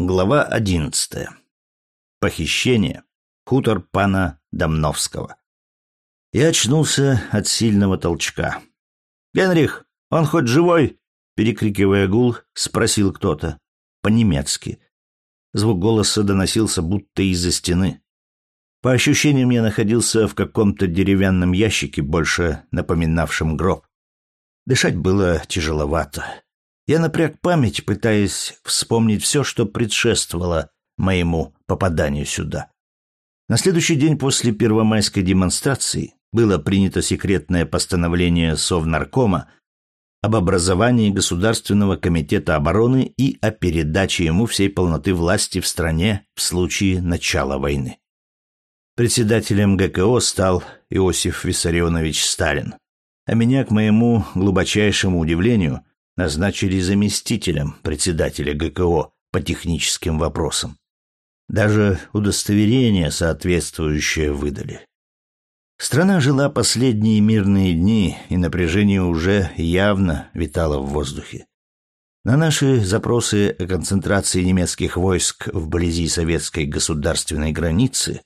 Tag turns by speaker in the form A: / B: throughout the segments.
A: Глава одиннадцатая. Похищение. Хутор пана Домновского. Я очнулся от сильного толчка. «Генрих, он хоть живой?» Перекрикивая гул, спросил кто-то. По-немецки. Звук голоса доносился будто из-за стены. По ощущениям, я находился в каком-то деревянном ящике, больше напоминавшем гроб. Дышать было тяжеловато. Я напряг память, пытаясь вспомнить все, что предшествовало моему попаданию сюда. На следующий день после первомайской демонстрации было принято секретное постановление Совнаркома об образовании Государственного комитета обороны и о передаче ему всей полноты власти в стране в случае начала войны. Председателем ГКО стал Иосиф Виссарионович Сталин, а меня, к моему глубочайшему удивлению, назначили заместителем председателя ГКО по техническим вопросам. Даже удостоверение соответствующее выдали. Страна жила последние мирные дни, и напряжение уже явно витало в воздухе. На наши запросы о концентрации немецких войск вблизи советской государственной границы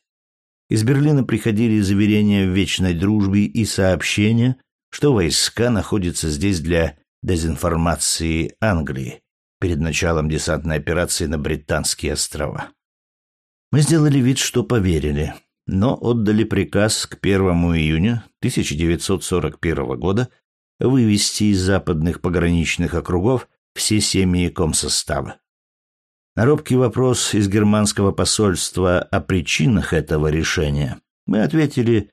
A: из Берлина приходили заверения в вечной дружбе и сообщения, что войска находятся здесь для дезинформации Англии перед началом десантной операции на Британские острова. Мы сделали вид, что поверили, но отдали приказ к 1 июня 1941 года вывести из западных пограничных округов все семьи комсостава. На робкий вопрос из германского посольства о причинах этого решения мы ответили,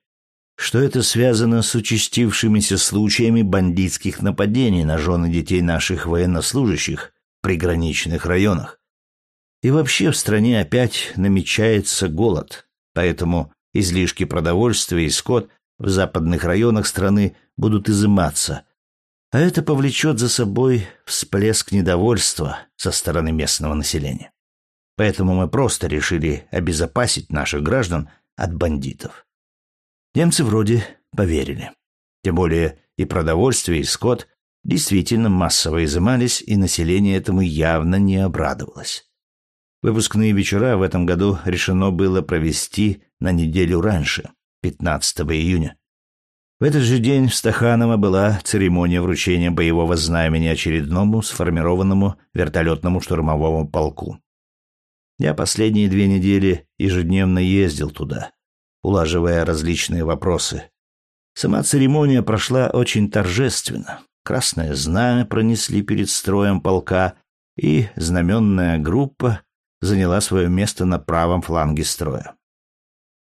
A: что это связано с участившимися случаями бандитских нападений на жены детей наших военнослужащих в приграничных районах. И вообще в стране опять намечается голод, поэтому излишки продовольствия и скот в западных районах страны будут изыматься, а это повлечет за собой всплеск недовольства со стороны местного населения. Поэтому мы просто решили обезопасить наших граждан от бандитов. Немцы вроде поверили. Тем более и продовольствие, и скот действительно массово изымались, и население этому явно не обрадовалось. Выпускные вечера в этом году решено было провести на неделю раньше, 15 июня. В этот же день в Стаханово была церемония вручения боевого знамени очередному сформированному вертолетному штурмовому полку. Я последние две недели ежедневно ездил туда, улаживая различные вопросы. Сама церемония прошла очень торжественно. Красное знамя пронесли перед строем полка, и знаменная группа заняла свое место на правом фланге строя.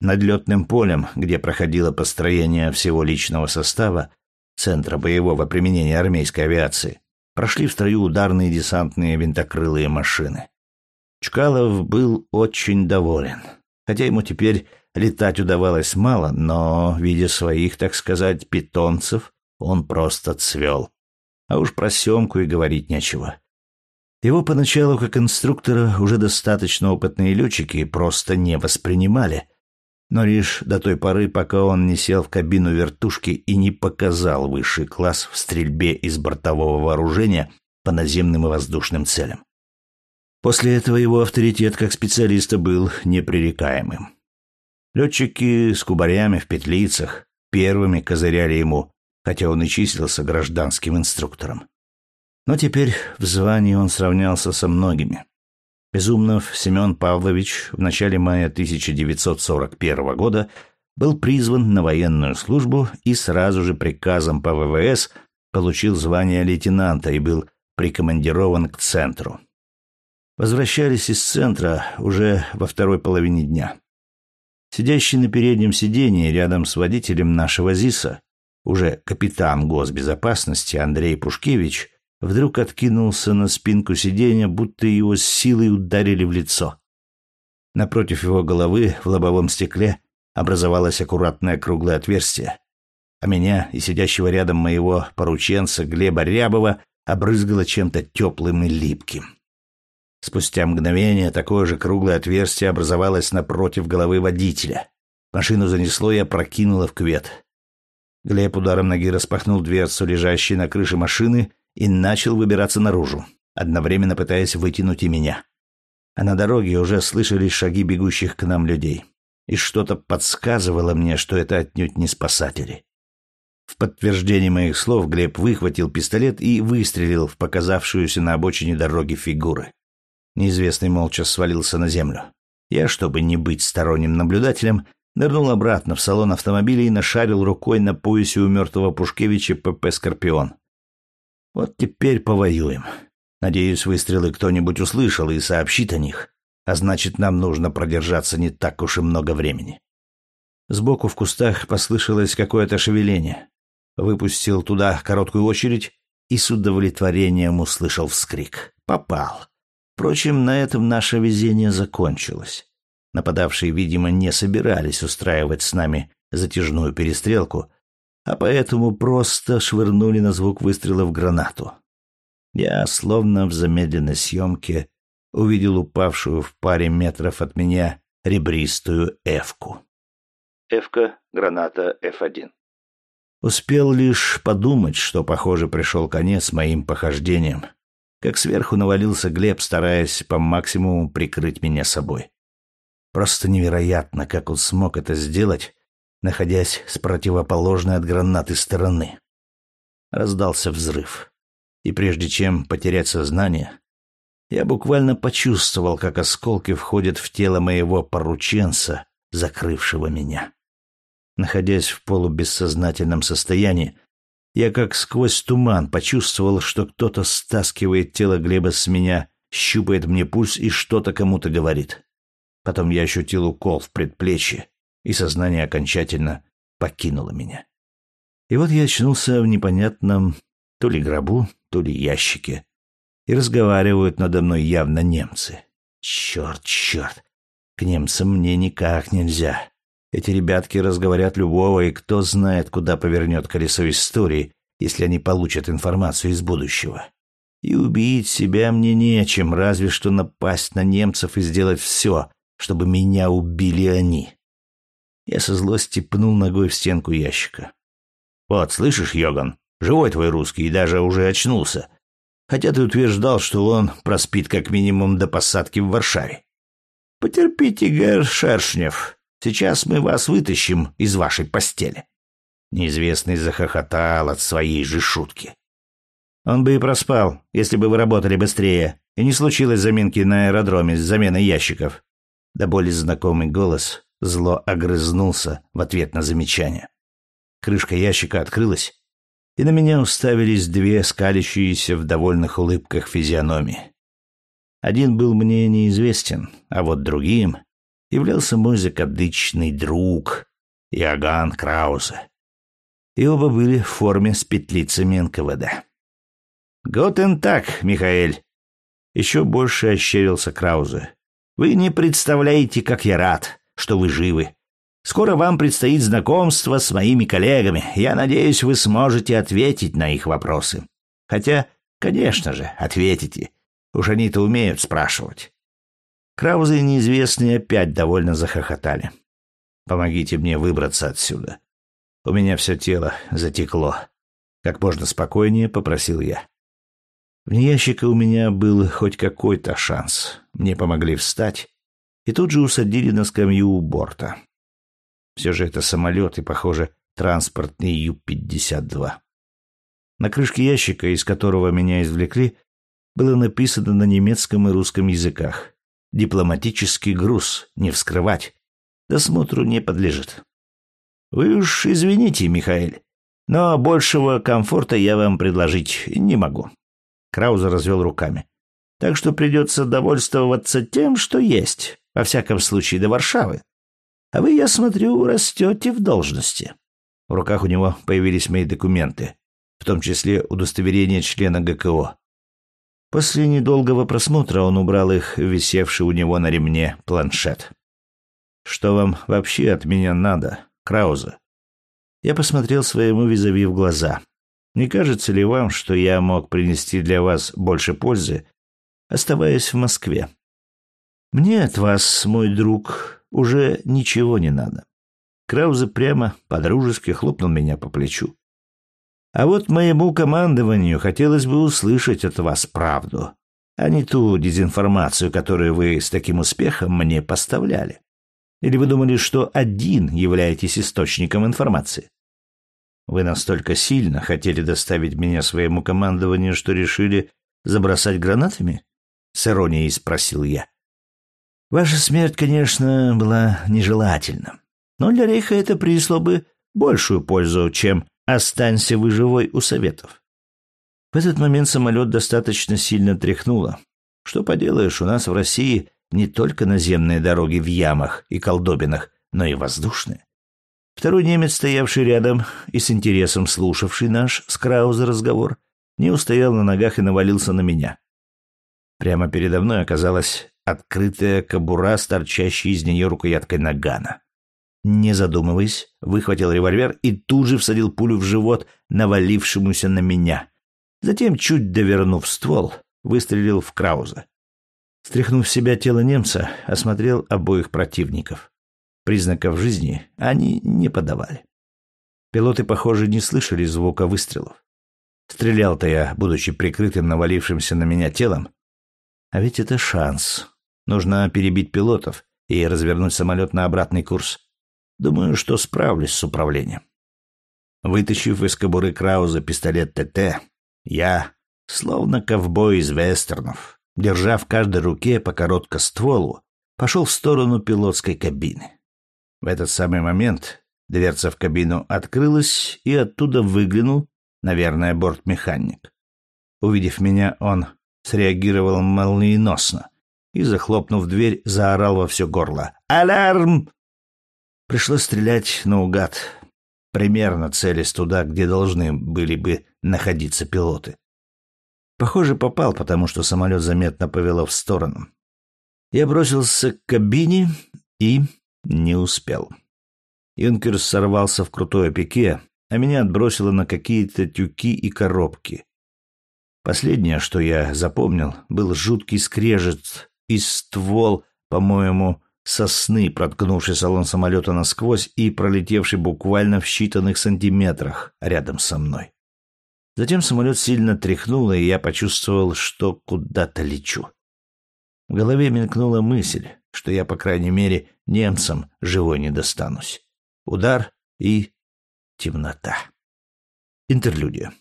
A: Над летным полем, где проходило построение всего личного состава, Центра боевого применения армейской авиации, прошли в строю ударные десантные винтокрылые машины. Чкалов был очень доволен, хотя ему теперь Летать удавалось мало, но, видя своих, так сказать, питомцев, он просто цвел. А уж про Семку и говорить нечего. Его поначалу, как инструктора, уже достаточно опытные летчики просто не воспринимали. Но лишь до той поры, пока он не сел в кабину вертушки и не показал высший класс в стрельбе из бортового вооружения по наземным и воздушным целям. После этого его авторитет как специалиста был непререкаемым. Летчики с кубарями в петлицах первыми козыряли ему, хотя он и числился гражданским инструктором. Но теперь в звании он сравнялся со многими. Безумнов Семен Павлович в начале мая 1941 года был призван на военную службу и сразу же приказом по ВВС получил звание лейтенанта и был прикомандирован к центру. Возвращались из центра уже во второй половине дня. Сидящий на переднем сиденье рядом с водителем нашего ЗИСа, уже капитан госбезопасности Андрей Пушкевич, вдруг откинулся на спинку сиденья, будто его с силой ударили в лицо. Напротив его головы в лобовом стекле образовалось аккуратное круглое отверстие, а меня и сидящего рядом моего порученца Глеба Рябова обрызгало чем-то теплым и липким. Спустя мгновение такое же круглое отверстие образовалось напротив головы водителя. Машину занесло и опрокинуло в кювет. Глеб ударом ноги распахнул дверцу, лежащей на крыше машины, и начал выбираться наружу, одновременно пытаясь вытянуть и меня. а на дороге уже слышались шаги бегущих к нам людей. И что-то подсказывало мне, что это отнюдь не спасатели. В подтверждение моих слов Глеб выхватил пистолет и выстрелил в показавшуюся на обочине дороги фигуры. Неизвестный молча свалился на землю. Я, чтобы не быть сторонним наблюдателем, нырнул обратно в салон автомобиля и нашарил рукой на поясе у мертвого Пушкевича ПП «Скорпион». Вот теперь повоюем. Надеюсь, выстрелы кто-нибудь услышал и сообщит о них, а значит, нам нужно продержаться не так уж и много времени. Сбоку в кустах послышалось какое-то шевеление. Выпустил туда короткую очередь и с удовлетворением услышал вскрик. Попал. Впрочем, на этом наше везение закончилось. Нападавшие, видимо, не собирались устраивать с нами затяжную перестрелку, а поэтому просто швырнули на звук выстрела в гранату. Я, словно в замедленной съемке, увидел упавшую в паре метров от меня ребристую эвку. Эвка, граната F1. Успел лишь подумать, что, похоже, пришел конец моим похождениям, как сверху навалился Глеб, стараясь по максимуму прикрыть меня собой. Просто невероятно, как он смог это сделать, находясь с противоположной от гранаты стороны. Раздался взрыв. И прежде чем потерять сознание, я буквально почувствовал, как осколки входят в тело моего порученца, закрывшего меня. Находясь в полубессознательном состоянии, я как сквозь туман почувствовал, что кто-то стаскивает тело Глеба с меня, щупает мне пульс и что-то кому-то говорит. Потом я ощутил укол в предплечье, и сознание окончательно покинуло меня. И вот я очнулся в непонятном то ли гробу, то ли ящике, и разговаривают надо мной явно немцы. Черт, черт, к немцам мне никак нельзя. Эти ребятки разговорят любого, и кто знает, куда повернет колесо истории, если они получат информацию из будущего. И убить себя мне нечем, разве что напасть на немцев и сделать все, чтобы меня убили они. Я со злости пнул ногой в стенку ящика. «Вот, слышишь, Йоган, живой твой русский и даже уже очнулся. Хотя ты утверждал, что он проспит как минимум до посадки в Варшаве. Потерпите, Гер Шершнев, Сейчас мы вас вытащим из вашей постели. Неизвестный захохотал от своей же шутки. Он бы и проспал, если бы вы работали быстрее, и не случилось заминки на аэродроме с заменой ящиков. Да более знакомый голос зло огрызнулся в ответ на замечание. Крышка ящика открылась, и на меня уставились две скалящиеся в довольных улыбках физиономии. Один был мне неизвестен, а вот другим являлся мой закадычный друг Иоганн Краузе. И оба были в форме с петлицами НКВД. «Готен так, Михаэль!» Еще больше ощерился Краузе. «Вы не представляете, как я рад, что вы живы. Скоро вам предстоит знакомство с моими коллегами. Я надеюсь, вы сможете ответить на их вопросы. Хотя, конечно же, ответите. Уж они-то умеют спрашивать. Краузы и неизвестные опять довольно захохотали. «Помогите мне выбраться отсюда. У меня все тело затекло». Как можно спокойнее попросил я. Вне ящика у меня был хоть какой-то шанс. Мне помогли встать и тут же усадили на скамью у борта. Все же это самолет и, похоже, транспортный Ю-52. На крышке ящика, из которого меня извлекли, было написано на немецком и русском языках Дипломатический груз не вскрывать. Досмотру не подлежит. Вы уж извините, Михаил, но большего комфорта я вам предложить не могу. Краузер развел руками. Так что придется довольствоваться тем, что есть, во всяком случае до Варшавы. А вы, я смотрю, растете в должности. В руках у него появились мои документы, в том числе удостоверение члена ГКО. После недолгого просмотра он убрал их в висевший у него на ремне планшет. «Что вам вообще от меня надо, Крауза?» Я посмотрел своему визави в глаза. «Не кажется ли вам, что я мог принести для вас больше пользы, оставаясь в Москве?» «Мне от вас, мой друг, уже ничего не надо». Краузе прямо подружески хлопнул меня по плечу. А вот моему командованию хотелось бы услышать от вас правду. а не ту дезинформацию, которую вы с таким успехом мне поставляли. Или вы думали, что один являетесь источником информации? Вы настолько сильно хотели доставить меня своему командованию, что решили забросать гранатами? С иронией спросил я. Ваша смерть, конечно, была нежелательна, но для Рейха это принесло бы большую пользу, чем «останься вы живой» у Советов. В этот момент самолет достаточно сильно тряхнуло. Что поделаешь, у нас в России не только наземные дороги в ямах и колдобинах, но и воздушные. Второй немец, стоявший рядом и с интересом слушавший наш с Крауза разговор, не устоял на ногах и навалился на меня. Прямо передо мной оказалась открытая кобура с торчащей из нее рукояткой нагана. Не задумываясь, выхватил револьвер и тут же всадил пулю в живот навалившемуся на меня. Затем, чуть довернув ствол, выстрелил в Крауза. Стряхнув в себя тело немца, осмотрел обоих противников. Признаков жизни они не подавали. Пилоты, похоже, не слышали звука выстрелов. Стрелял-то я, будучи прикрытым навалившимся на меня телом. А ведь это шанс. Нужно перебить пилотов и развернуть самолет на обратный курс. Думаю, что справлюсь с управлением. Вытащив из кобуры Крауза пистолет ТТ, я, словно ковбой из вестернов, держа в каждой руке по короткостволу, пошел в сторону пилотской кабины. В этот самый момент дверца в кабину открылась, и оттуда выглянул, наверное, бортмеханик. Увидев меня, он среагировал молниеносно и, захлопнув дверь, заорал во все горло. «Алярм!» Пришлось стрелять наугад, примерно целясь туда, где должны были бы находиться пилоты. Похоже, попал, потому что самолет заметно повело в сторону. Я бросился к кабине и не успел. Юнкерс сорвался в крутое пике, а меня отбросило на какие-то тюки и коробки. Последнее, что я запомнил, был жуткий скрежет и ствол, по-моему, сосны, проткнувший салон самолета насквозь и пролетевший буквально в считанных сантиметрах рядом со мной. Затем самолет сильно тряхнуло, и я почувствовал, что куда-то лечу. В голове мелькнула мысль, что я, по крайней мере, немцам живой не достанусь. Удар и темнота. Интерлюдия.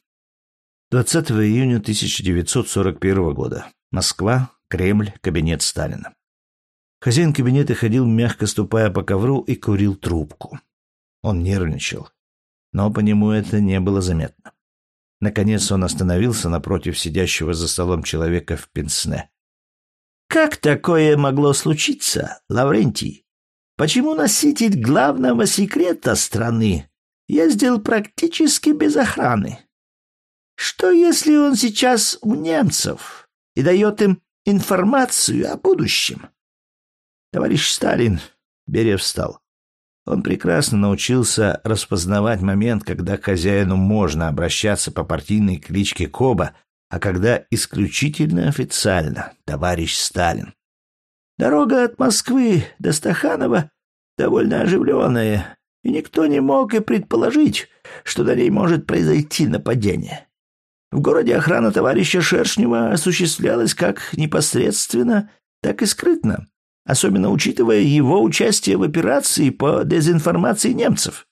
A: 20 июня 1941 года. Москва, Кремль, кабинет Сталина. Хозяин кабинета ходил, мягко ступая по ковру, и курил трубку. Он нервничал, но по нему это не было заметно. Наконец он остановился напротив сидящего за столом человека в пенсне. «Как такое могло случиться, Лаврентий? Почему носитель главного секрета страны ездил практически без охраны? Что, если он сейчас у немцев и дает им информацию о будущем?» Товарищ Сталин, Берия встал. Он прекрасно научился распознавать момент, когда к хозяину можно обращаться по партийной кличке Коба, а когда исключительно официально «Товарищ Сталин». Дорога от Москвы до Стаханова довольно оживленная, и никто не мог и предположить, что на ней может произойти нападение. В городе охрана товарища Шершнева осуществлялась как непосредственно, так и скрытно особенно учитывая его участие в операции по дезинформации немцев.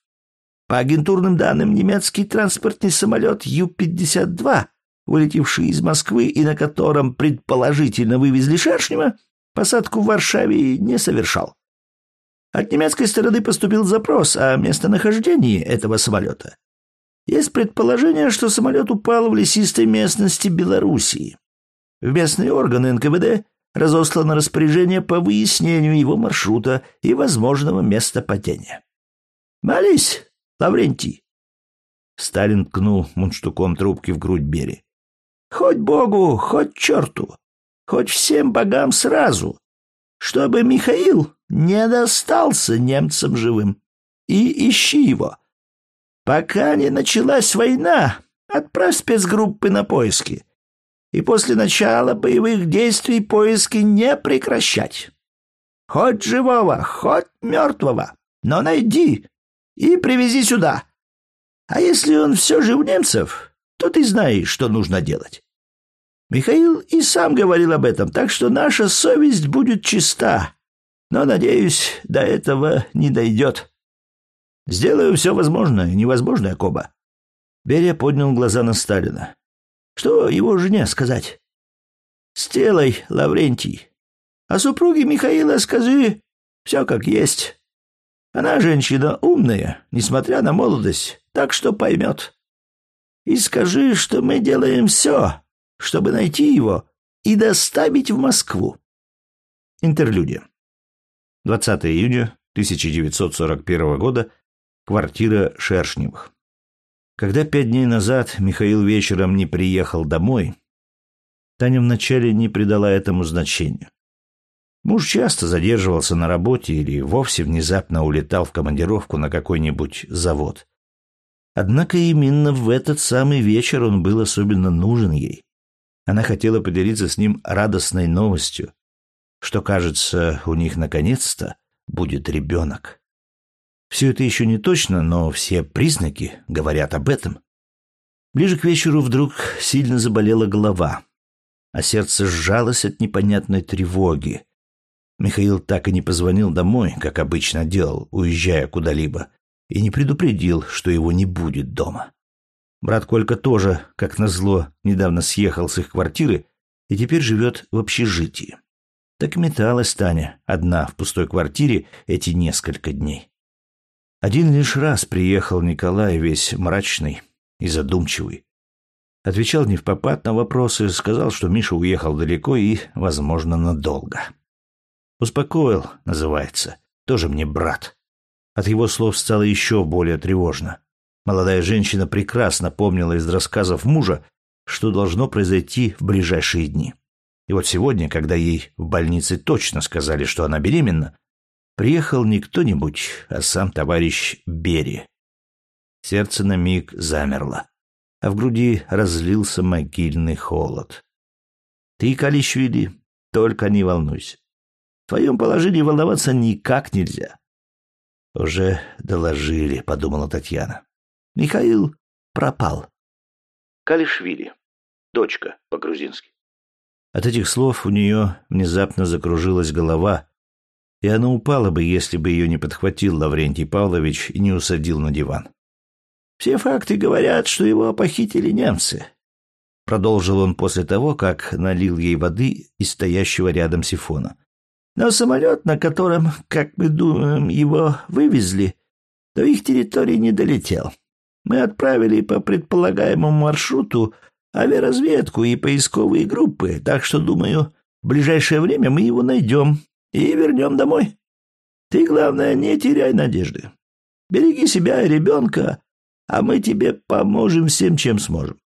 A: По агентурным данным, немецкий транспортный самолет Ю-52, вылетевший из Москвы и на котором предположительно вывезли Шершнева, посадку в Варшаве не совершал. От немецкой стороны поступил запрос о местонахождении этого самолета. Есть предположение, что самолет упал в лесистой местности Белоруссии. В местные органы НКВД разослано распоряжение по выяснению его маршрута и возможного места падения. «Молись, Лаврентий!» Сталин ткнул мундштуком трубки в грудь Бери. «Хоть Богу, хоть черту, хоть всем богам сразу, чтобы Михаил не достался немцам живым. И ищи его. Пока не началась война, отправь спецгруппы на поиски и после начала боевых действий поиски не прекращать. Хоть живого, хоть мертвого, но найди и привези сюда. А если он все же у немцев, то ты знаешь, что нужно делать. Михаил и сам говорил об этом, так что наша совесть будет чиста. Но, надеюсь, до этого не дойдет. Сделаю все возможное невозможное, Коба. Берия поднял глаза на Сталина. Что его жене сказать? Сделай, Лаврентий. А супруге Михаила скажи все как есть. Она женщина умная, несмотря на молодость, так что поймет. И скажи, что мы делаем все, чтобы найти его и доставить в Москву. Интерлюдия. 20 июня 1941 года. Квартира Шершневых. Когда пять дней назад Михаил вечером не приехал домой, Таня вначале не придала этому значения. Муж часто задерживался на работе или вовсе внезапно улетал в командировку на какой-нибудь завод. Однако именно в этот самый вечер он был особенно нужен ей. Она хотела поделиться с ним радостной новостью, что, кажется, у них наконец-то будет ребенок. Все это еще не точно, но все признаки говорят об этом. Ближе к вечеру вдруг сильно заболела голова, а сердце сжалось от непонятной тревоги. Михаил так и не позвонил домой, как обычно делал, уезжая куда-либо, и не предупредил, что его не будет дома. Брат Колька тоже, как назло, недавно съехал с их квартиры и теперь живет в общежитии. Так металась Таня, одна в пустой квартире эти несколько дней. Один лишь раз приехал Николай, весь мрачный и задумчивый. Отвечал не в попад на вопросы, сказал, что Миша уехал далеко и, возможно, надолго. «Успокоил», называется. Тоже мне брат. От его слов стало еще более тревожно. Молодая женщина прекрасно помнила из рассказов мужа, что должно произойти в ближайшие дни. И вот сегодня, когда ей в больнице точно сказали, что она беременна, приехал не кто-нибудь, а сам товарищ Бери. Сердце на миг замерло, а в груди разлился могильный холод. «Ты, Калишвили, только не волнуйся. В твоем положении волноваться никак нельзя». «Уже доложили», — подумала Татьяна. Михаил пропал. Калишвили. Дочка по-грузински. От этих слов у нее внезапно закружилась голова, и она упала бы, если бы ее не подхватил Лаврентий Павлович и не усадил на диван. «Все факты говорят, что его похитили немцы», — продолжил он после того, как налил ей воды из стоящего рядом сифона. «Но самолет, на котором, как мы думаем, его вывезли, до их территории не долетел. Мы отправили по предполагаемому маршруту авиаразведку и поисковые группы, так что, думаю, в ближайшее время мы его найдем и вернем домой. Ты, главное, не теряй надежды. Береги себя и ребенка, а мы тебе поможем всем, чем сможем.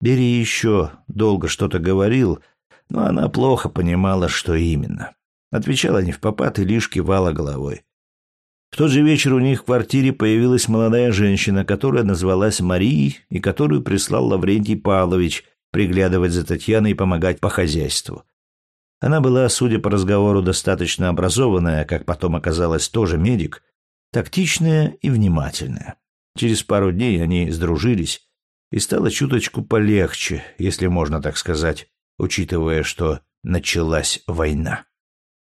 A: Бери еще долго что-то говорил, но она плохо понимала, что именно. Отвечала не в попад и лишь кивала головой. В тот же вечер у них в квартире появилась молодая женщина, которая назвалась Марией и которую прислал Лаврентий Павлович приглядывать за Татьяной и помогать по хозяйству. Она была, судя по разговору, достаточно образованная, как потом оказалось, тоже медик, тактичная и внимательная. Через пару дней они сдружились, и стало чуточку полегче, если можно так сказать, учитывая, что началась война.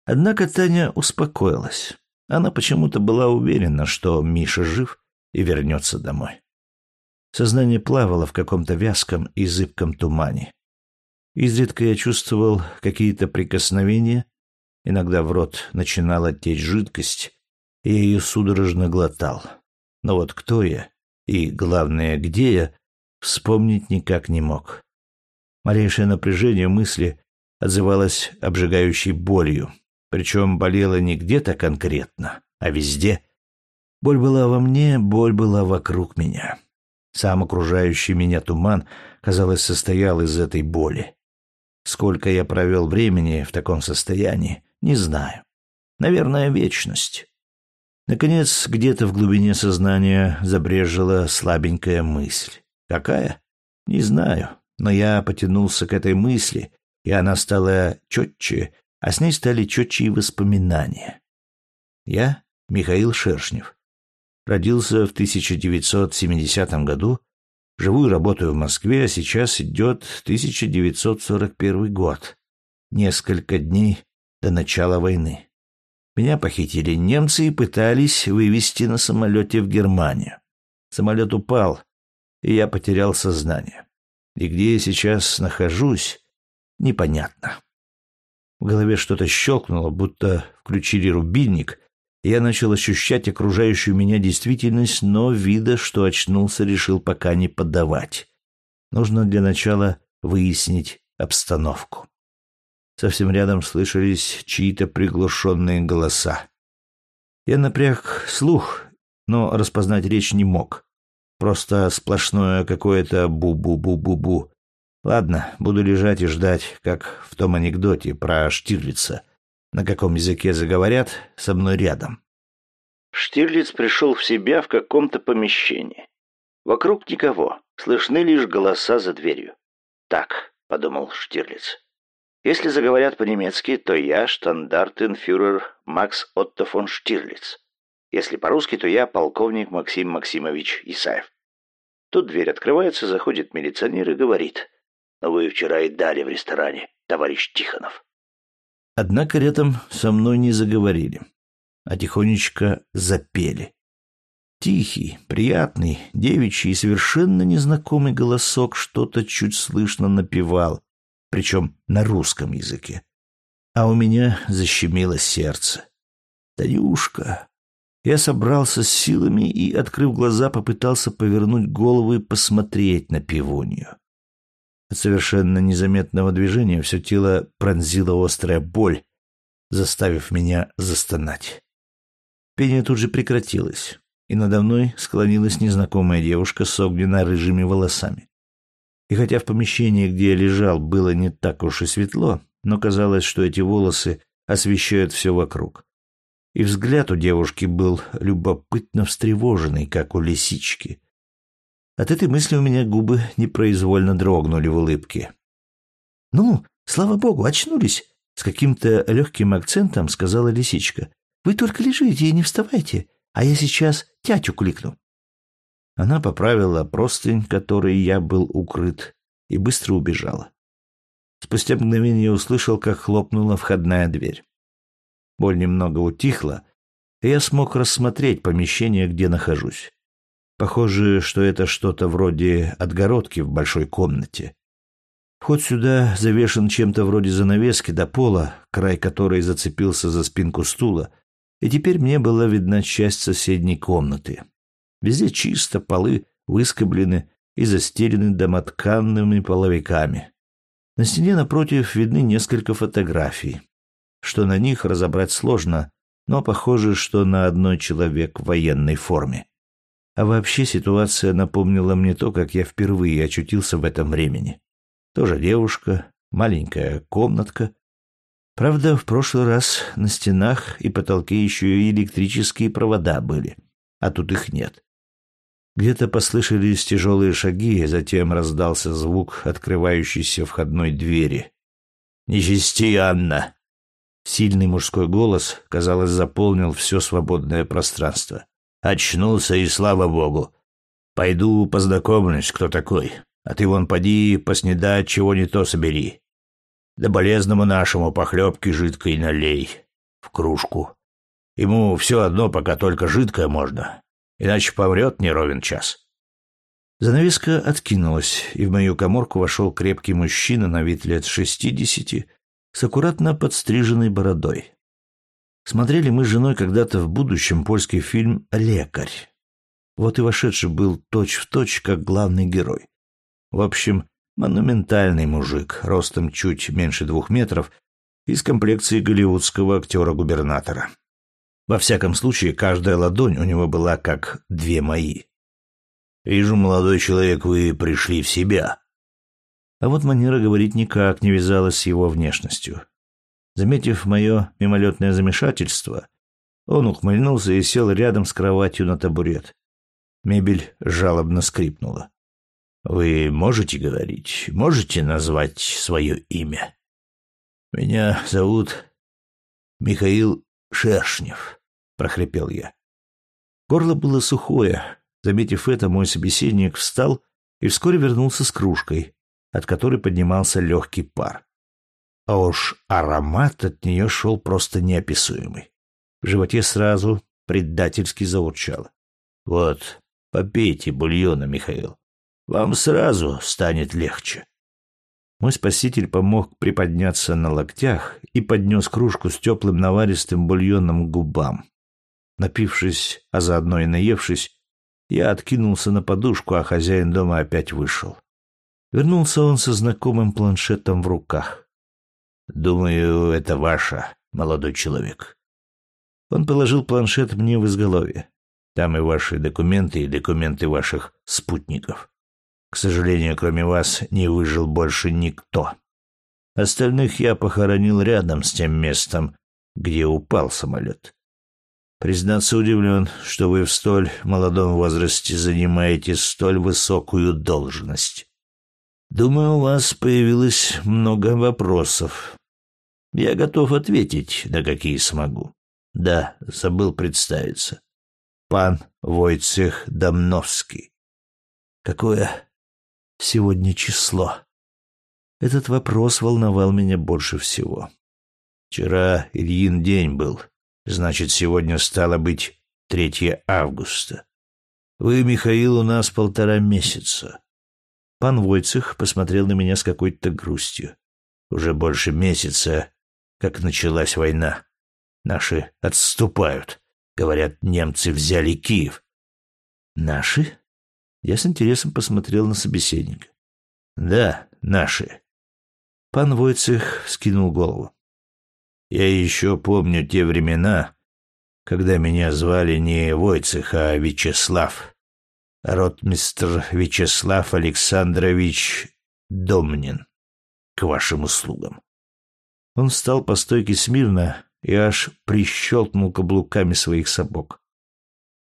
A: Однако Таня успокоилась. Она почему-то была уверена, что Миша жив и вернется домой. Сознание плавало в каком-то вязком и зыбком тумане. Изредка я чувствовал какие-то прикосновения, иногда в рот начинала течь жидкость, и я ее судорожно глотал. Но вот кто я и, главное, где я, вспомнить никак не мог. Малейшее напряжение мысли отзывалось обжигающей болью, причем болела не где-то конкретно, а везде. Боль была во мне, боль была вокруг меня. Сам окружающий меня туман, казалось, состоял из этой боли. Сколько я провел времени в таком состоянии, не знаю. Наверное, вечность. Наконец, где-то в глубине сознания забрежила слабенькая мысль. Какая? Не знаю, но я потянулся к этой мысли, и она стала четче а с ней стали четче воспоминания. Я, Михаил Шершнев, родился в 1970 году Живу и работаю в Москве, а сейчас идет 1941 год. Несколько дней до начала войны. Меня похитили немцы и пытались вывести на самолете в Германию. Самолет упал, и я потерял сознание. И где я сейчас нахожусь, непонятно. В голове что-то щелкнуло, будто включили рубильник, я начал ощущать окружающую меня действительность, но вида, что очнулся, решил пока не поддавать. Нужно для начала выяснить обстановку. Совсем рядом слышались чьи-то приглушенные голоса. Я напряг слух, но распознать речь не мог. Просто сплошное какое-то бу-бу-бу-бу-бу. Ладно, буду лежать и ждать, как в том анекдоте про Штирлица. На каком языке заговорят, со мной рядом. Штирлиц пришел в себя в каком-то помещении. Вокруг никого, слышны лишь голоса за дверью. «Так», — подумал Штирлиц, — «если заговорят по-немецки, то я штандартенфюрер Макс Отто фон Штирлиц. Если по-русски, то я полковник Максим Максимович Исаев». Тут дверь открывается, заходит милиционер и говорит — вы вчера и дали в ресторане, товарищ Тихонов. Однако рядом со мной не заговорили, а тихонечко запели. Тихий, приятный, девичий и совершенно незнакомый голосок что-то чуть слышно напевал, причем на русском языке. А у меня защемило сердце. «Танюшка!» Я собрался с силами и, открыв глаза, попытался повернуть голову и посмотреть на пивунью. От совершенно незаметного движения все тело пронзила острая боль, заставив меня застонать. Пение тут же прекратилось, и надо мной склонилась незнакомая девушка с огненно-рыжими волосами. И хотя в помещении, где я лежал, было не так уж и светло, но казалось, что эти волосы освещают все вокруг. И взгляд у девушки был любопытно встревоженный, как у лисички — от этой мысли у меня губы непроизвольно дрогнули в улыбке. «Ну, слава богу, очнулись!» — с каким-то легким акцентом сказала лисичка. «Вы только лежите и не вставайте, а я сейчас тятю кликну». Она поправила простынь, которой я был укрыт, и быстро убежала. Спустя мгновение услышал, как хлопнула входная дверь. Боль немного утихла, и я смог рассмотреть помещение, где нахожусь. Похоже, что это что-то вроде отгородки в большой комнате. Вход сюда завешен чем-то вроде занавески до пола, край которой зацепился за спинку стула, и теперь мне была видна часть соседней комнаты. Везде чисто, полы выскоблены и застелены домотканными половиками. На стене напротив видны несколько фотографий. Что на них разобрать сложно, но похоже, что на одной человек в военной форме. А вообще ситуация напомнила мне то, как я впервые очутился в этом времени. Тоже девушка, маленькая комнатка. Правда, в прошлый раз на стенах и потолке еще и электрические провода были, а тут их нет. Где-то послышались тяжелые шаги, затем раздался звук открывающейся входной двери. «Не чисти, Анна!» Сильный мужской голос, казалось, заполнил все свободное пространство. Очнулся, и слава богу. Пойду познакомлюсь, кто такой. А ты вон поди поснедать, чего не то собери. Да болезному нашему похлебки жидкой налей. В кружку. Ему все одно, пока только жидкое можно. Иначе помрет не ровен час. Занавеска откинулась, и в мою коморку вошел крепкий мужчина на вид лет шестидесяти с аккуратно подстриженной бородой. Смотрели мы с женой когда-то в будущем польский фильм «Лекарь». Вот и вошедший был точь-в-точь, точь, как главный герой. В общем, монументальный мужик, ростом чуть меньше двух метров, из комплекции голливудского актера-губернатора. Во всяком случае, каждая ладонь у него была как две мои. «Вижу, молодой человек, вы пришли в себя». А вот манера говорить никак не вязалась с его внешностью. Заметив мое мимолетное замешательство, он ухмыльнулся и сел рядом с кроватью на табурет. Мебель жалобно скрипнула. «Вы можете говорить? Можете назвать свое имя?» «Меня зовут Михаил Шершнев», — прохрипел я. Горло было сухое. Заметив это, мой собеседник встал и вскоре вернулся с кружкой, от которой поднимался легкий пар. А уж аромат от нее шел просто неописуемый. В животе сразу предательски заурчало. «Вот, попейте бульона, Михаил. Вам сразу станет легче». Мой спаситель помог приподняться на локтях и поднес кружку с теплым наваристым бульоном к губам. Напившись, а заодно и наевшись, я откинулся на подушку, а хозяин дома опять вышел. Вернулся он со знакомым планшетом в руках. «Думаю, это ваша, молодой человек». Он положил планшет мне в изголовье. Там и ваши документы, и документы ваших спутников. К сожалению, кроме вас не выжил больше никто. Остальных я похоронил рядом с тем местом, где упал самолет. Признаться, удивлен, что вы в столь молодом возрасте занимаете столь высокую должность. Думаю, у вас появилось много вопросов. Я готов ответить, на какие смогу. Да, забыл представиться. Пан Войцех Домновский. Какое сегодня число? Этот вопрос волновал меня больше всего. Вчера Ильин день был, значит, сегодня стало быть 3 августа. Вы, Михаил, у нас полтора месяца. Пан Войцех посмотрел на меня с какой-то грустью. Уже больше месяца, как началась война. Наши отступают. Говорят, немцы взяли Киев. Наши? Я с интересом посмотрел на собеседника. Да, наши. Пан Войцех скинул голову. Я еще помню те времена, когда меня звали не Войцех, а Вячеслав. Ротмистр Вячеслав Александрович Домнин. К вашим услугам. Он встал по стойке смирно и аж прищелкнул каблуками своих сапог.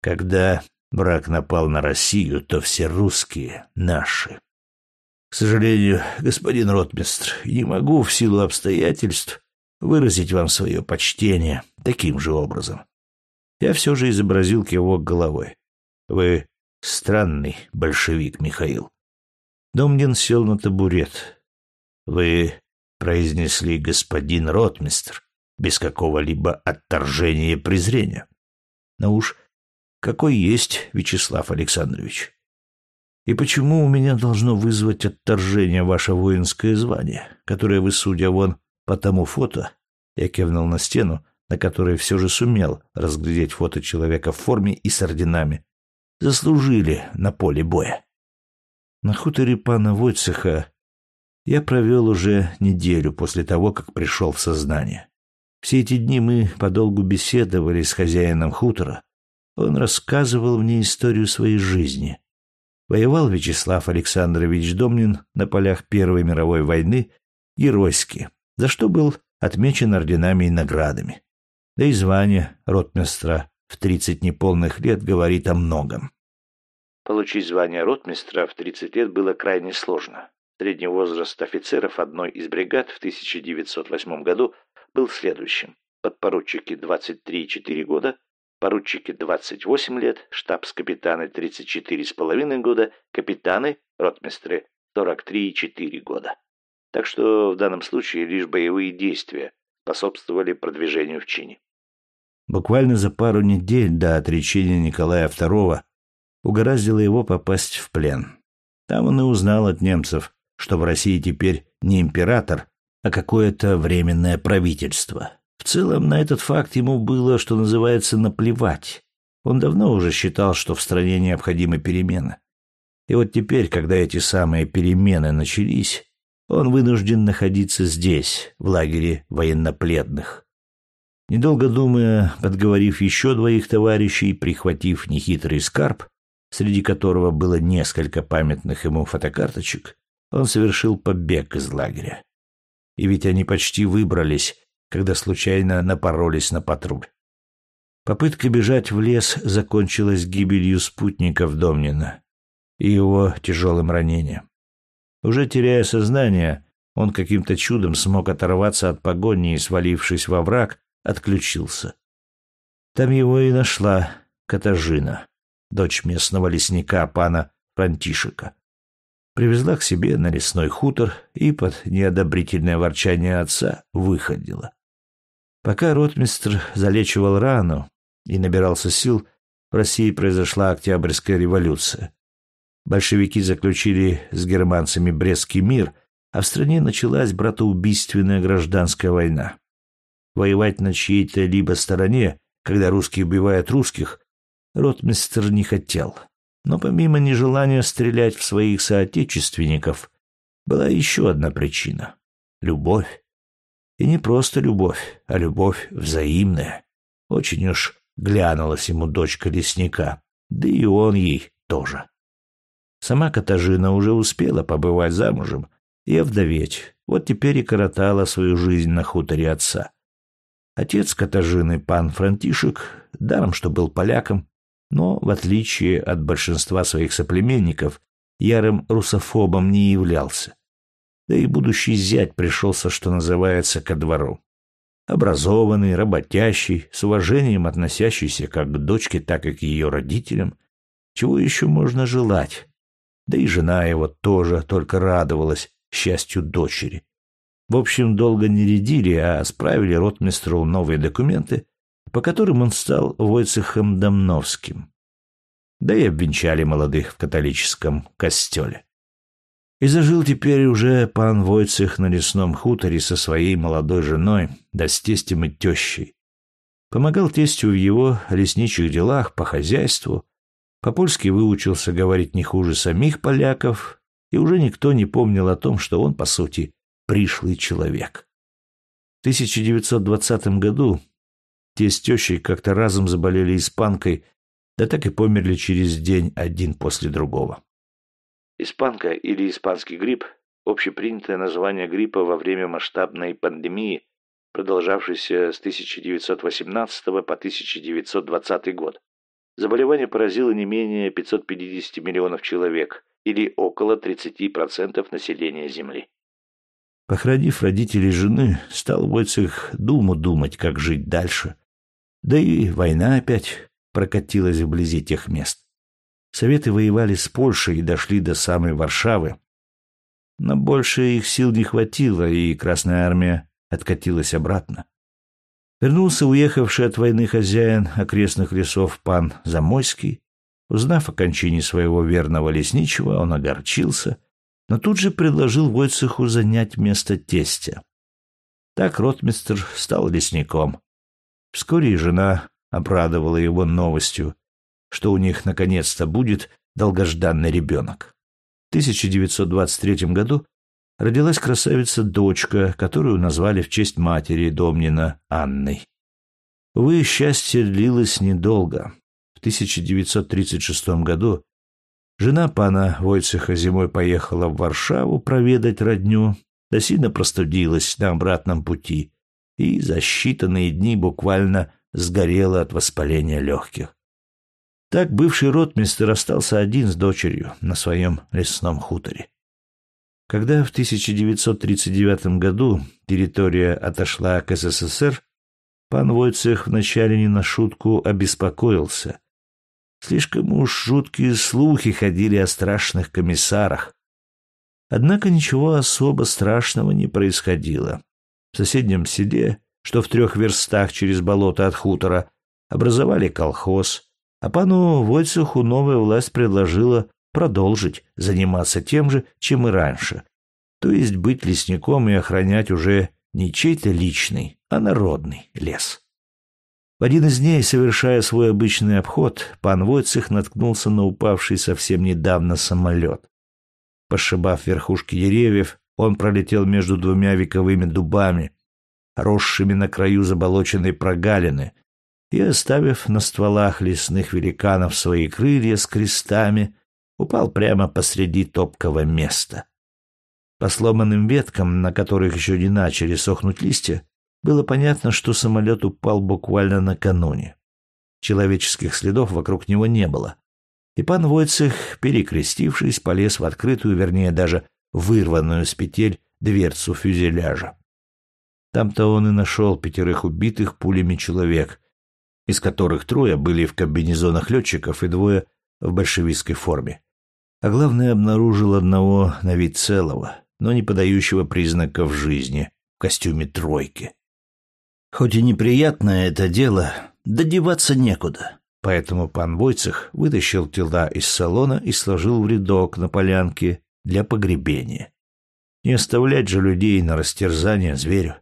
A: Когда брак напал на Россию, то все русские наши. К сожалению, господин ротмистр, не могу в силу обстоятельств выразить вам свое почтение таким же образом. Я все же изобразил кивок головой. Вы странный большевик, Михаил. Домнин сел на табурет. Вы произнесли господин ротмистр без какого-либо отторжения и презрения. Но уж какой есть Вячеслав Александрович. И почему у меня должно вызвать отторжение ваше воинское звание, которое вы, судя вон по тому фото, я кивнул на стену, на которой все же сумел разглядеть фото человека в форме и с орденами, заслужили на поле боя. На хуторе пана Войцеха я провел уже неделю после того, как пришел в сознание. Все эти дни мы подолгу беседовали с хозяином хутора. Он рассказывал мне историю своей жизни. Воевал Вячеслав Александрович Домнин на полях Первой мировой войны геройски, за что был отмечен орденами и наградами. Да и звание ротмистра в тридцать неполных лет говорит о многом. Получить звание ротмистра в тридцать лет было крайне сложно. Средний возраст офицеров одной из бригад в 1908 году был следующим. Подпоручики 23,4 года, поручики 28 лет, штабс-капитаны 34,5 года, капитаны, ротмистры 43,4 года. Так что в данном случае лишь боевые действия способствовали продвижению в чине. Буквально за пару недель до отречения Николая II угораздило его попасть в плен. Там он и узнал от немцев, что в России теперь не император, а какое-то временное правительство. В целом на этот факт ему было, что называется, наплевать. Он давно уже считал, что в стране необходимы перемены. И вот теперь, когда эти самые перемены начались, он вынужден находиться здесь, в лагере военнопледных. Недолго думая, подговорив еще двоих товарищей, прихватив нехитрый скарб, среди которого было несколько памятных ему фотокарточек, он совершил побег из лагеря. И ведь они почти выбрались, когда случайно напоролись на патруль. Попытка бежать в лес закончилась гибелью спутников Домнина и его тяжелым ранением. Уже теряя сознание, он каким-то чудом смог оторваться от погони и, свалившись во враг, отключился. Там его и нашла Катажина, дочь местного лесника пана Франтишека. Привезла к себе на лесной хутор и под неодобрительное ворчание отца выходила. Пока ротмистр залечивал рану и набирался сил, в России произошла Октябрьская революция. Большевики заключили с германцами Брестский мир, а в стране началась братоубийственная гражданская война. Воевать на чьей-то либо стороне, когда русские убивают русских, ротмистр не хотел. Но помимо нежелания стрелять в своих соотечественников, была еще одна причина — любовь. И не просто любовь, а любовь взаимная. Очень уж глянулась ему дочка лесника, да и он ей тоже. Сама Катажина уже успела побывать замужем и овдоветь, вот теперь и коротала свою жизнь на хуторе отца. Отец Катажины, пан Франтишек, даром что был поляком, но, в отличие от большинства своих соплеменников, ярым русофобом не являлся. Да и будущий зять пришелся, что называется, ко двору. Образованный, работящий, с уважением относящийся как к дочке, так и к ее родителям. Чего еще можно желать? Да и жена его тоже только радовалась счастью дочери. В общем, долго не рядили, а справили ротмистру новые документы, по которым он стал Войцехом Домновским. Да и обвенчали молодых в католическом костеле. И зажил теперь уже пан Войцех на лесном хуторе со своей молодой женой, да с тестем и тещей. Помогал тестю в его лесничьих делах по хозяйству, по-польски выучился говорить не хуже самих поляков, и уже никто не помнил о том, что он, по сути, пришлый человек. В 1920 году те с тещей как-то разом заболели испанкой, да так и померли через день один после другого. Испанка или испанский грипп – общепринятое название гриппа во время масштабной пандемии, продолжавшейся с 1918 по 1920 год. Заболевание поразило не менее 550 миллионов человек, или около 30% населения Земли. Похоронив родителей жены, стал Войцех думу думать, как жить дальше. Да и война опять прокатилась вблизи тех мест. Советы воевали с Польшей и дошли до самой Варшавы. Но больше их сил не хватило, и Красная Армия откатилась обратно. Вернулся уехавший от войны хозяин окрестных лесов пан Замойский. Узнав о кончине своего верного лесничего, он огорчился, но тут же предложил Войцеху занять место тестя. Так ротмистр стал лесником. Вскоре и жена обрадовала его новостью, что у них наконец-то будет долгожданный ребенок. В 1923 году родилась красавица-дочка, которую назвали в честь матери Домнина Анной. Увы, счастье длилось недолго. В 1936 году жена пана Войцеха зимой поехала в Варшаву проведать родню, да сильно простудилась на обратном пути и за считанные дни буквально сгорела от воспаления легких. Так бывший ротмистер остался один с дочерью на своем лесном хуторе. Когда в 1939 году территория отошла к СССР, пан Войцех вначале не на шутку обеспокоился. Слишком уж жуткие слухи ходили о страшных комиссарах. Однако ничего особо страшного не происходило. В соседнем селе, что в трех верстах через болото от хутора, образовали колхоз, а пану Войцеху новая власть предложила продолжить заниматься тем же, чем и раньше, то есть быть лесником и охранять уже не чей-то личный, а народный лес. В один из дней, совершая свой обычный обход, пан Войцех наткнулся на упавший совсем недавно самолет. Пошибав верхушки деревьев, он пролетел между двумя вековыми дубами, росшими на краю заболоченной прогалины, и, оставив на стволах лесных великанов свои крылья с крестами, упал прямо посреди топкого места. По сломанным веткам, на которых еще не начали сохнуть листья, было понятно, что самолет упал буквально накануне. Человеческих следов вокруг него не было. И пан Войцех, перекрестившись, полез в открытую, вернее, даже вырванную с петель дверцу фюзеляжа. Там-то он и нашел пятерых убитых пулями человек, из которых трое были в комбинезонах летчиков и двое в большевистской форме. А главное, обнаружил одного на вид целого, но не подающего признаков жизни, в костюме тройки. Хоть и неприятное это дело, додеваться некуда. Поэтому пан Войцех вытащил тела из салона и сложил в рядок на полянке для погребения. Не оставлять же людей на растерзание зверю.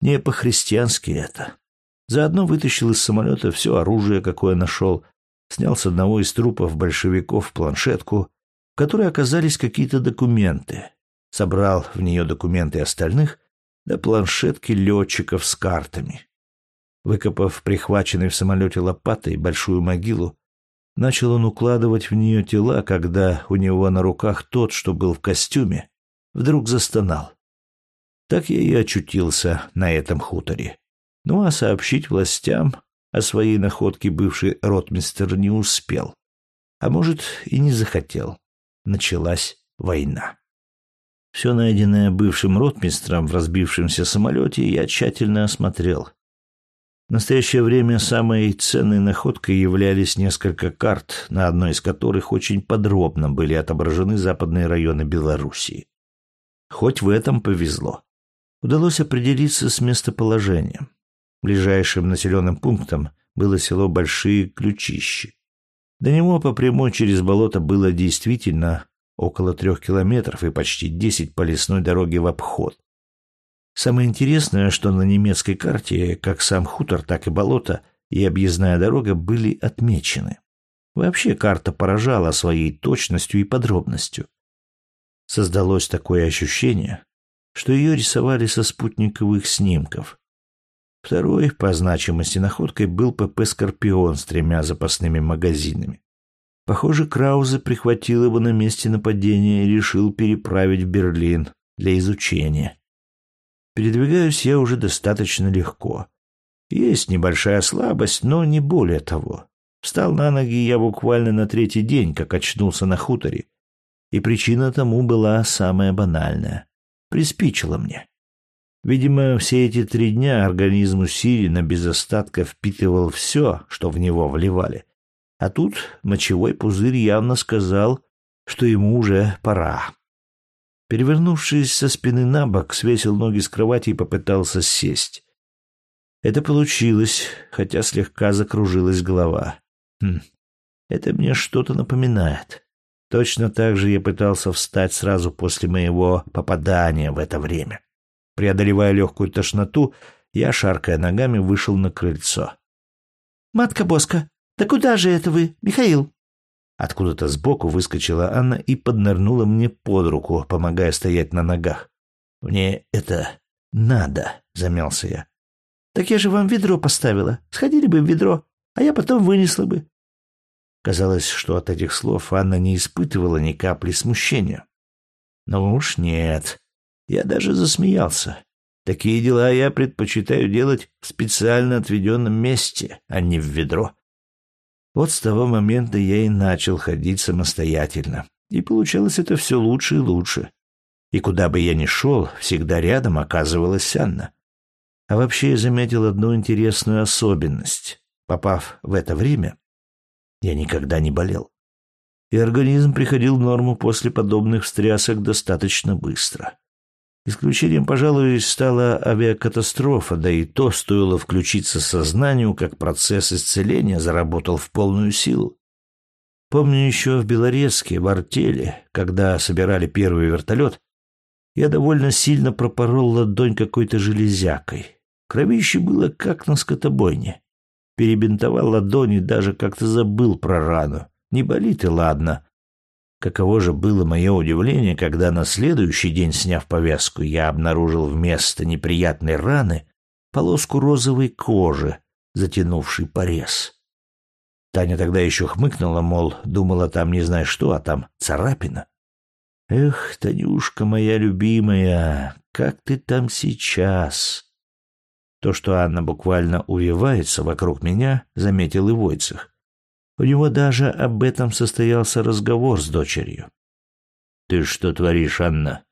A: Не по-христиански это. Заодно вытащил из самолета все оружие, какое нашел, снял с одного из трупов большевиков планшетку, в которой оказались какие-то документы, собрал в нее документы остальных, да планшетки летчиков с картами. Выкопав прихваченный в самолете лопатой большую могилу, начал он укладывать в нее тела, когда у него на руках тот, что был в костюме, вдруг застонал. Так я и очутился на этом хуторе. Ну а сообщить властям о своей находке бывший ротмистер не успел. А может, и не захотел. Началась война. Все найденное бывшим ротмистром в разбившемся самолете я тщательно осмотрел. В настоящее время самой ценной находкой являлись несколько карт, на одной из которых очень подробно были отображены западные районы Белоруссии. Хоть в этом повезло. Удалось определиться с местоположением. Ближайшим населенным пунктом было село Большие Ключищи. До него по прямой через болото было действительно около трех километров и почти десять по лесной дороге в обход. Самое интересное, что на немецкой карте как сам хутор, так и болото и объездная дорога были отмечены. Вообще карта поражала своей точностью и подробностью. Создалось такое ощущение, что ее рисовали со спутниковых снимков. Второй по значимости находкой был ПП «Скорпион» с тремя запасными магазинами. Похоже, Краузе прихватил его на месте нападения и решил переправить в Берлин для изучения. Передвигаюсь я уже достаточно легко. Есть небольшая слабость, но не более того. Встал на ноги я буквально на третий день, как очнулся на хуторе. И причина тому была самая банальная. Приспичило мне. Видимо, все эти три дня организм усиленно без остатка впитывал все, что в него вливали. А тут мочевой пузырь явно сказал, что ему уже пора. Перевернувшись со спины на бок, свесил ноги с кровати и попытался сесть. Это получилось, хотя слегка закружилась голова. Хм, это мне что-то напоминает. Точно так же я пытался встать сразу после моего попадания в это время. Преодолевая легкую тошноту, я, шаркая ногами, вышел на крыльцо. «Матка Боска, да куда же это вы, Михаил?» Откуда-то сбоку выскочила Анна и поднырнула мне под руку, помогая стоять на ногах. «Мне это надо», — замялся я. «Так я же вам ведро поставила. Сходили бы в ведро, а я потом вынесла бы». Казалось, что от этих слов Анна не испытывала ни капли смущения. Но уж нет. Я даже засмеялся. Такие дела я предпочитаю делать в специально отведенном месте, а не в ведро. Вот с того момента я и начал ходить самостоятельно. И получалось это все лучше и лучше. И куда бы я ни шел, всегда рядом оказывалась Анна. А вообще я заметил одну интересную особенность. Попав в это время, я никогда не болел. И организм приходил в норму после подобных встрясок достаточно быстро. Исключением, пожалуй, стала авиакатастрофа, да и то стоило включиться сознанию, как процесс исцеления заработал в полную силу. Помню еще в Белорецке, в артели, когда собирали первый вертолет, я довольно сильно пропорол ладонь какой-то железякой. Кровище было как на скотобойне. Перебинтовал ладони, даже как-то забыл про рану. Не болит и ладно. Каково же было мое удивление, когда на следующий день, сняв повязку, я обнаружил вместо неприятной раны полоску розовой кожи, затянувший порез. Таня тогда еще хмыкнула, мол, думала там не знаю что, а там царапина. Эх, Танюшка моя любимая, как ты там сейчас? То, что Анна буквально увивается вокруг меня, заметил и Войцех. У него даже об этом состоялся разговор с дочерью. «Ты что творишь, Анна?»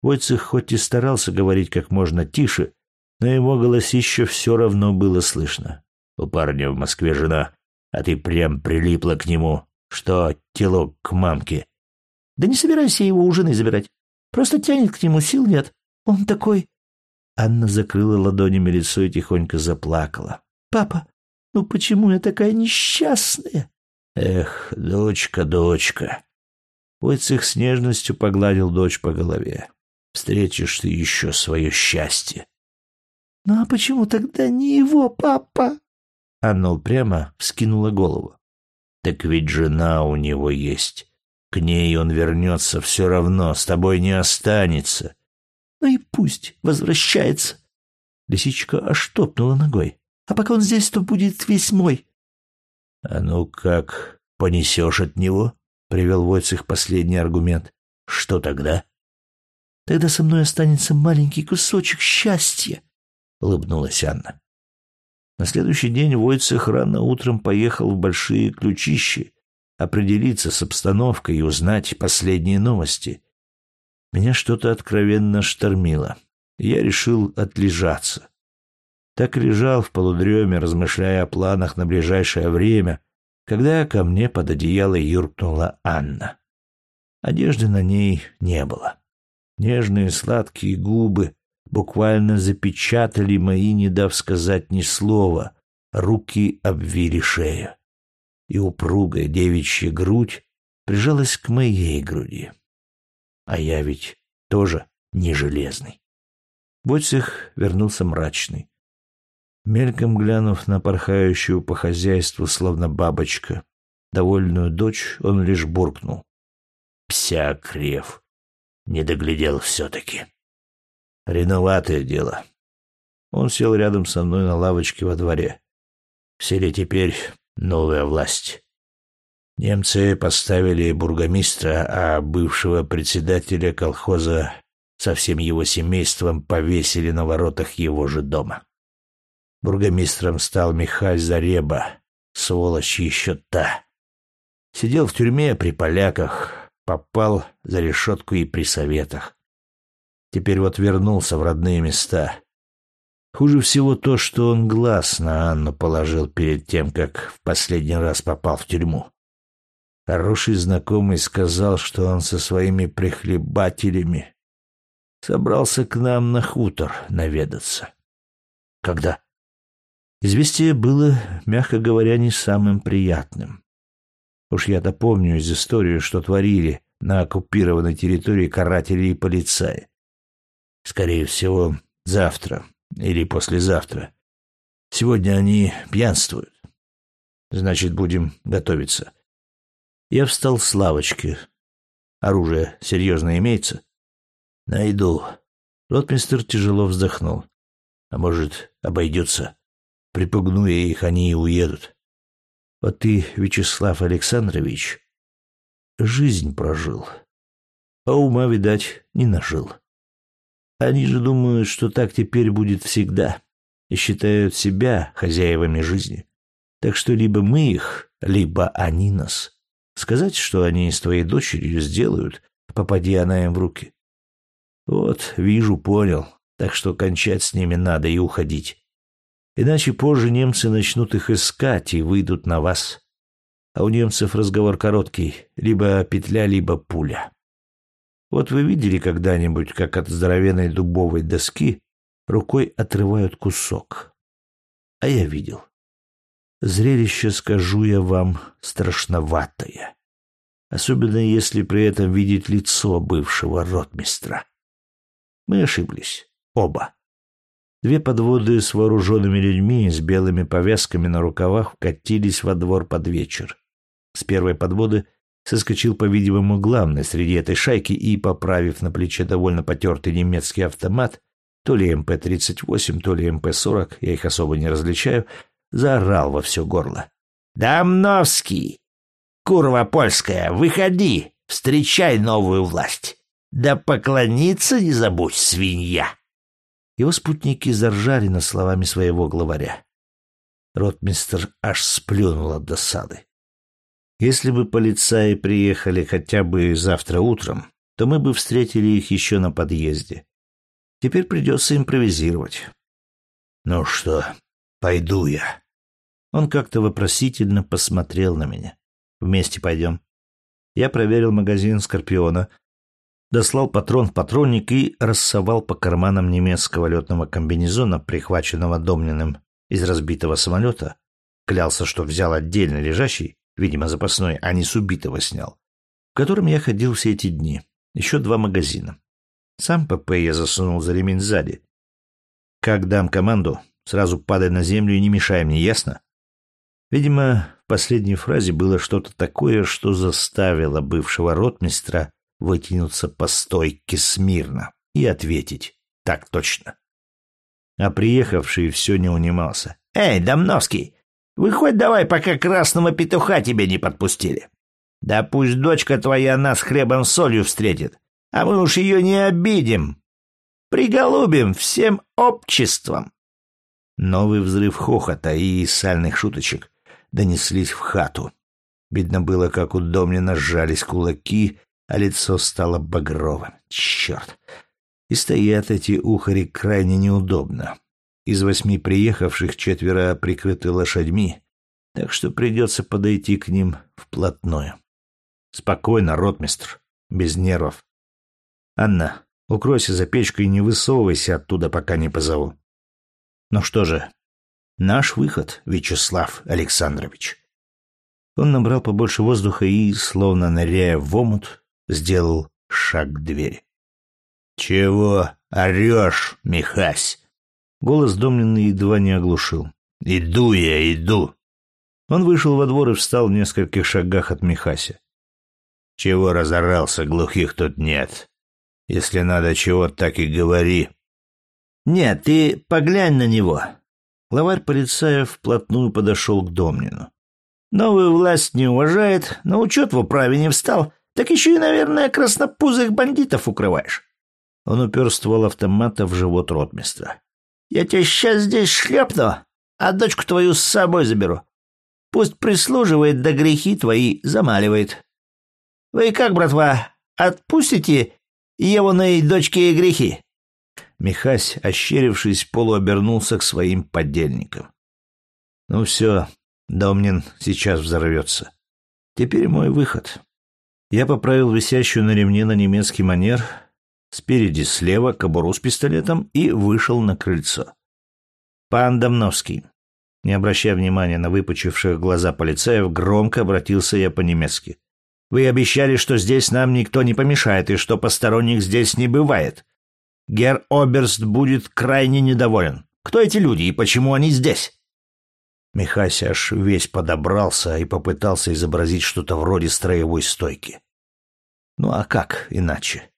A: Войцех хоть и старался говорить как можно тише, но его голосище все равно было слышно. «У парня в Москве жена, а ты прям прилипла к нему. Что, телок к мамке?
B: Да не собирайся его у жены забирать. Просто тянет к нему, сил нет. Он такой...» Анна закрыла ладонями лицо и тихонько заплакала. «Папа, ну почему я такая несчастная?»
A: «Эх, дочка, дочка!» Войцех с нежностью погладил дочь по голове. «Встретишь ты еще свое счастье!»
B: «Ну а почему тогда не его, папа?»
A: Анна упрямо вскинула голову. «Так ведь жена у него есть. К ней он вернется все равно, с тобой не останется.
B: Ну и пусть возвращается. Лисичка аж топнула ногой. А пока он здесь, то будет весь мой.
A: А ну как, понесешь от него? Привел Войцех последний аргумент. Что тогда?
B: Тогда со мной останется маленький кусочек счастья, улыбнулась Анна.
A: На следующий день Войцех рано утром поехал в Большие Ключищи определиться с обстановкой и узнать последние новости. Меня что-то откровенно штормило. Я решил отлежаться. Так лежал в полудреме, размышляя о планах на ближайшее время, когда ко мне под одеяло юркнула Анна. Одежды на ней не было. Нежные сладкие губы буквально запечатали мои, не дав сказать ни слова. Руки обвили шею и упругая девичья грудь прижалась к моей груди. А я ведь тоже не железный. Войцех вернулся мрачный. Мельком глянув на порхающую по хозяйству, словно бабочка, довольную дочь, он лишь буркнул. Пся крев. Не доглядел все-таки. Реноватое дело. Он сел рядом со мной на лавочке во дворе. В селе теперь новая власть. Немцы поставили бургомистра, а бывшего председателя колхоза со всем его семейством повесили на воротах его же дома. Бургомистром стал Михай Зареба, сволочь еще та. Сидел в тюрьме при поляках, попал за решетку и при советах. Теперь вот вернулся в родные места. Хуже всего то, что он глаз на Анну положил перед тем, как в последний раз попал в тюрьму. Хороший знакомый сказал, что он со своими прихлебателями собрался к нам на хутор наведаться. Когда? Известие было, мягко говоря, не самым приятным. Уж я-то помню из истории, что творили на оккупированной территории каратели и полицаи. Скорее всего, завтра или послезавтра. Сегодня они пьянствуют. Значит, будем готовиться. Я встал с лавочки. Оружие серьезно имеется? Найду. Ротмистер тяжело вздохнул. А может, обойдется. Припугну я их, они и уедут. Вот ты, Вячеслав Александрович, жизнь прожил, а ума, видать, не нажил. Они же думают, что так теперь будет всегда, и считают себя хозяевами жизни. Так что либо мы их, либо они нас. Сказать, что они с твоей дочерью сделают, попади она им в руки. Вот, вижу, понял. Так что кончать с ними надо и уходить. Иначе позже немцы начнут их искать и выйдут на вас. А у немцев разговор короткий. Либо петля, либо пуля. Вот вы видели когда-нибудь, как от здоровенной дубовой доски рукой отрывают кусок? А я видел. Зрелище, скажу я вам, страшноватое. Особенно если при этом видеть лицо бывшего ротмистра. Мы ошиблись. Оба. Две подводы с вооруженными людьми с белыми повязками на рукавах вкатились во двор под вечер. С первой подводы соскочил, по-видимому, главный среди этой шайки и, поправив на плече довольно потертый немецкий автомат, то ли МП-38, то ли МП-40, я их особо не различаю, заорал во все горло. «Дамновский! Курва польская, выходи! Встречай новую власть! Да поклониться не забудь, свинья!» Его спутники заржали над словами своего главаря. Ротмистер аж сплюнул от досады. Если бы полицаи приехали хотя бы завтра утром, то мы бы встретили их еще на подъезде. Теперь придется импровизировать. Ну что, пойду я. Он как-то вопросительно посмотрел на меня. Вместе пойдем. Я проверил магазин «Скорпиона», дослал патрон в патронник и рассовал по карманам немецкого летного комбинезона, прихваченного Домниным из разбитого самолета. Клялся, что взял отдельно лежащий, видимо, запасной, а не с убитого снял, в котором я ходил все эти дни. Еще два магазина. Сам ПП я засунул за ремень сзади. Как дам команду, сразу падай на землю и не мешай мне, ясно? Видимо, в последней фразе было что-то такое, что заставило бывшего ротмистра вытянуться по стойке смирно и ответить «так точно». А приехавший все не унимался. «Эй, Домновский, выходь давай, пока красного петуха тебе не подпустили. Да пусть дочка твоя нас хлебом солью встретит, а мы уж ее не обидим. Приголубим всем обществом». Новый взрыв хохота и сальных шуточек донеслись в хату. Видно было, как у Домнина сжались кулаки, а лицо стало багровым. Черт! И стоят эти ухари крайне неудобно. Из восьми приехавших четверо прикрыты лошадьми, так что придется подойти к ним вплотную. Спокойно, ротмистр, без нервов. Анна, укройся за печкой и не высовывайся оттуда, пока не позову. Ну что же, наш выход, Вячеслав Александрович. Он набрал побольше воздуха и, словно ныряя в омут, сделал шаг к двери. «Чего орешь, Михась?» Голос Домнина едва не оглушил. «Иду я, иду!» Он вышел во двор и встал в нескольких шагах от Михася. «Чего разорался, глухих тут нет. Если надо чего, так и говори». «Нет, ты поглянь на него». Главарь полицая вплотную подошел к Домнину. «Новую власть не уважает, на учет в управе не встал, так еще и, наверное, краснопузых бандитов укрываешь. Он упер ствол автомата в живот ротмистра. «Я тебя сейчас здесь шлепну, а дочку твою с собой заберу. Пусть прислуживает, да грехи твои замаливает. Вы как, братва, отпустите Евуной дочке грехи?» Михась, ощерившись, полуобернулся к своим подельникам. «Ну все, Домнин сейчас взорвется. Теперь мой выход. Я поправил висящую на ремне на немецкий манер, спереди слева кобуру с пистолетом и вышел на крыльцо. «Пан Домновский». Не обращая внимания на выпучивших глаза полицаев, громко обратился я по-немецки. «Вы обещали, что здесь нам никто не помешает и что посторонних здесь не бывает. Гер Оберст будет крайне недоволен. Кто эти люди и почему они здесь?» Михася аж весь подобрался и попытался изобразить что-то вроде строевой стойки. Ну а как иначе?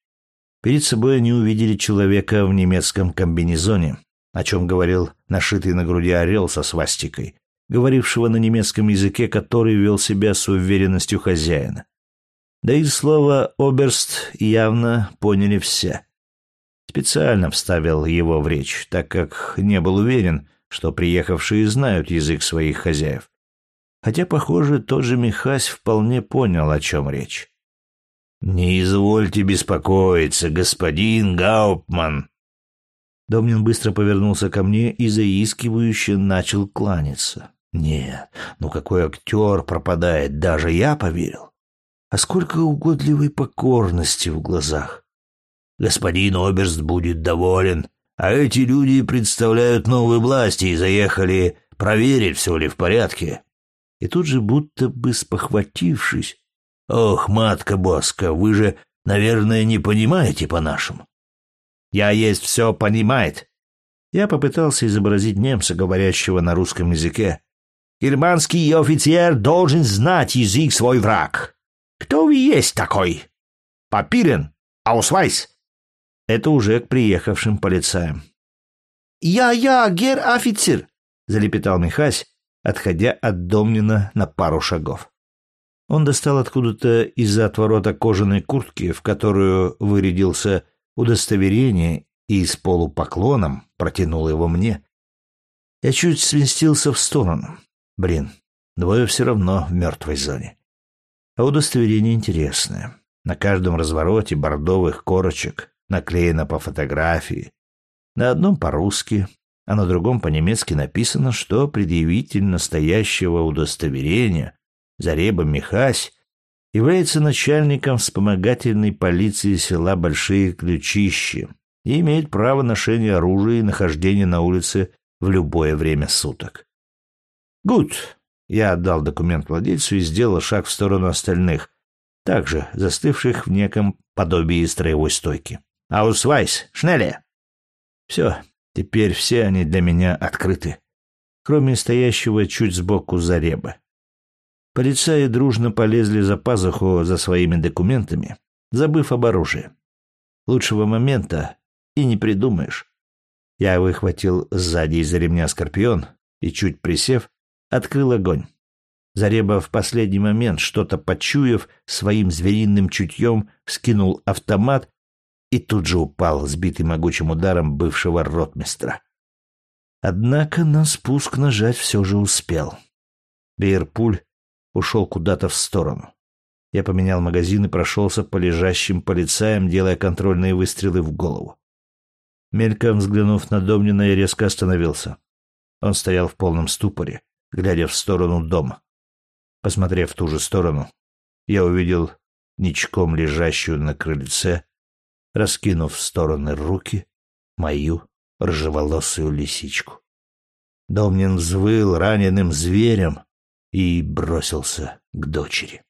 A: Перед собой они увидели человека в немецком комбинезоне, о чем говорил нашитый на груди орел со свастикой, говорившего на немецком языке, который вел себя с уверенностью хозяина. Да и слово «оберст» явно поняли все. Специально вставил его в речь, так как не был уверен, что приехавшие знают язык своих хозяев. Хотя, похоже, тот же Михась вполне понял, о чем речь. «Не извольте беспокоиться, господин Гауптман!» Домнин быстро повернулся ко мне и заискивающе начал кланяться. «Нет, ну какой актер пропадает, даже я поверил. А сколько угодливой покорности в глазах. Господин Оберст будет доволен, а эти люди представляют новые власти и заехали проверить, все ли в порядке». И тут же, будто бы спохватившись, Ох, матка Боска, вы же, наверное, не понимаете по-нашему. Я есть все понимает. Я попытался изобразить немца, говорящего на русском языке. Германский офицер должен знать язык свой враг. Кто вы есть такой? Папирин? Аусвайс? Это уже к приехавшим полицаям. «Я-я, гер-офицер!» — залепетал Михась, отходя от Домнина на пару шагов. Он достал откуда-то из-за отворота кожаной куртки, в которую вырядился удостоверение, и с полупоклоном протянул его мне. Я чуть сместился в сторону. Блин, двое все равно в мертвой зоне. А удостоверение интересное. На каждом развороте бордовых корочек наклеено по фотографии. На одном по-русски, а на другом по-немецки написано, что предъявитель настоящего удостоверения Зареба Михась является начальником вспомогательной полиции села Большие Ключищи и имеет право ношения оружия и нахождения на улице в любое время суток. Gut. Я отдал документ владельцу и сделал шаг в сторону остальных, также застывших в неком подобии строевой стойки. «Ausweis! Schnelle!» Все, теперь все они для меня открыты, кроме стоящего чуть сбоку Зареба. Полицаи дружно полезли за пазуху за своими документами, забыв об оружии. Лучшего момента и не придумаешь. Я выхватил сзади из-за ремня скорпион и, чуть присев, открыл огонь. Зареба в последний момент, что-то почуяв, своим звериным чутьем скинул автомат и тут же упал, сбитый могучим ударом бывшего ротмистра. Однако на спуск нажать все же успел. Бейерпуль ушел куда-то в сторону. Я поменял магазин и прошелся по лежащим полицаям, делая контрольные выстрелы в голову. Мельком взглянув на Домнина, я резко остановился. Он стоял в полном ступоре, глядя в сторону дома. Посмотрев в ту же сторону, я увидел ничком лежащую на крыльце, раскинув в стороны руки, мою рыжеволосую лисичку. Домнин взвыл раненым зверем и бросился к дочери.